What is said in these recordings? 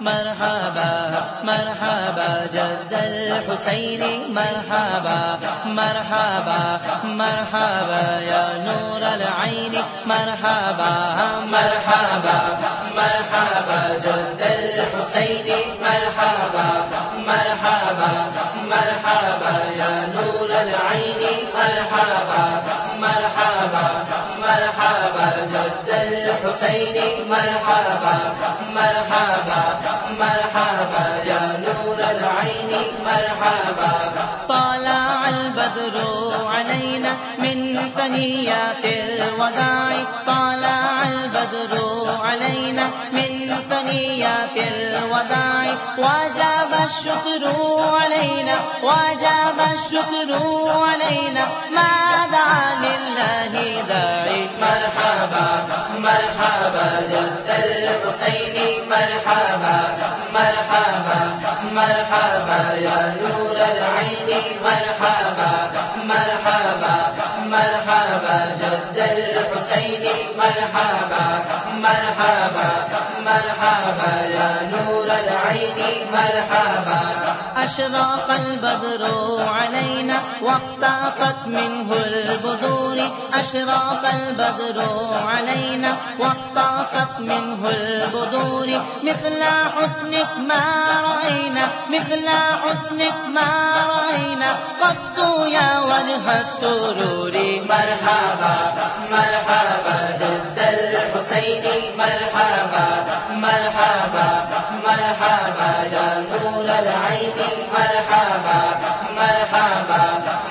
مرحبا مرحبا جد الحسين مرحبا مرحبا مرحبا يا نور العين مرحبا مرحبا مرحبا جد الحسين مرحبا مرحبا مرحبا يا نور العين مرحبا مرحبا مرحبا، جد الحسين مرحبا مرحبا مرحبا يا نور العين مرحبا. طلع البدر علينا من ثنيات الوداع. طلع البدر علينا من ثنيات الوداع. وجب الشكر علينا وجب الشكر علينا مرحبا جد الحسين مرحبا مرحبا مرحبا يا نور العین مرحبا مرحبا مرحبا، جد الحسين مرحبا مرحبا مرحبا يا نور العين مرحبا. أشرق البدر علينا واختفت منه البذور. أشرق البدر علينا واختفت منه البذور. مثل حسنك ما رأينا مثل حسنك ما رأينا وجه مرحبا مرحبا، جد الحسين مرحبا مرحبا مرحبا يا نور العين مرحبا مرحبا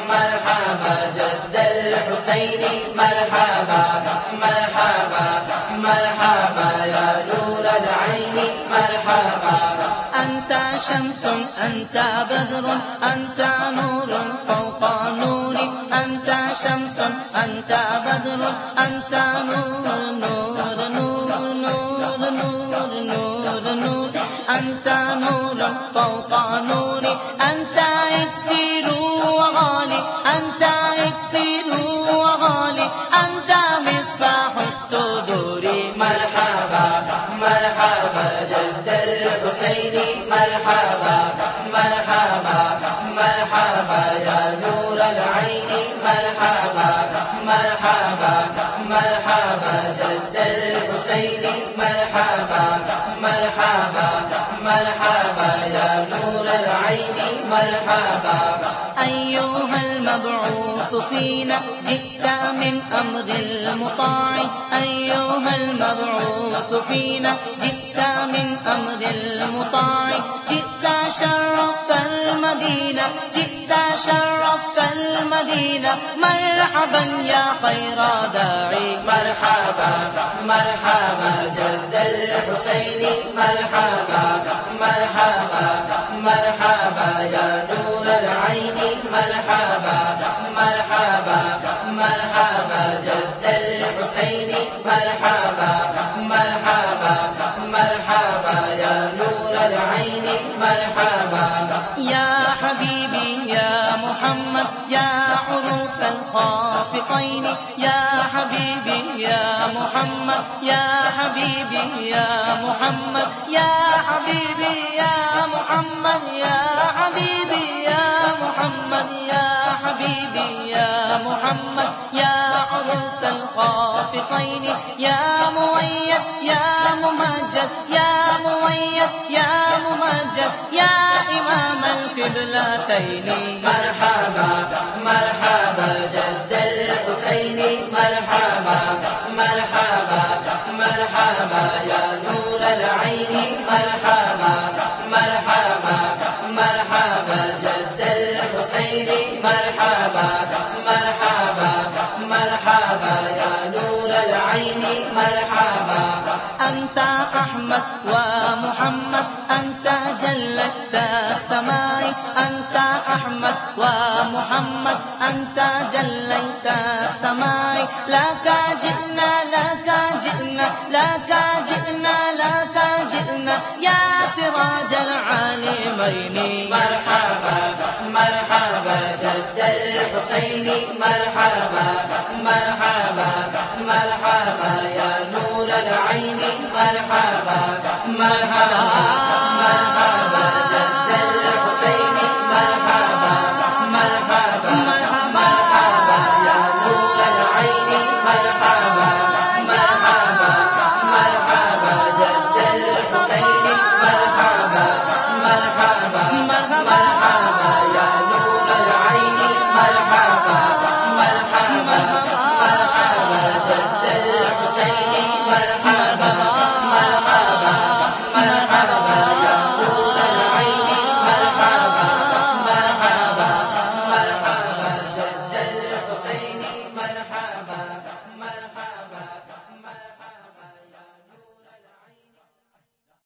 مرحبا، جد الحسين مرحبا مرحبا مرحبا يا نور العين مرحبا أنت شمس أنت بدر أنت نور، فوق نور أنت شمس أنت بدر أنت نور نور نور نور نور نور نور. أنت نور، فوق نور. أنت إكسير وغالي أنت إكسير وغالي أنت مصباح الصدور. مرحبا مرحبا. جد مرحبا مرحبا مرحبا، یا نور العین، مرحبا مرحبا مرحبا، جد الحسين مرحبا مرحبا مرحبا، یا نور العین، مرحبا أيها المبعوث فينا جئت من أمر المطاع. أيها المبعوث فينا جئت من أمر المطاع. جئت شرفت المدينة، جئت شرفت المدينة. مرحبا يا خير داعي. مرحبا مرحبا جد الحسين. مرحبا مرحبا مرحبا مرحبا مرحبا جد الحسين مرحبا مرحبا مرحبا يا نور العين مرحبا. يا حبيبي يا محمد يا عروس الخافقين يا حبيبي يا محمد يا حبيبي يا محمد يا حبيبي يا محمد، يا عروس الخافقين يا مؤيد، يا ممجد، يا مؤيد، يا ممجد، يا إمام القبلتين. مرحبا مرحبا، جد الحسين. مرحبا مرحبا مرحبا، يا نور العين. مرحبا مرحبا مرحبا مرحبا، يا نور العين، مرحبا. أنت أحمد ومحمد، أنت جلت السماء أنت أحمد ومحمد، أنت جليت السماء لك جئنا لك جئنا لك جئنا لك جئنا. يا سراج العالمين. مرحبا مرحبا مرحبا مرحبا مرحبا يا نور العين مرحبا مرحبا مرحبا.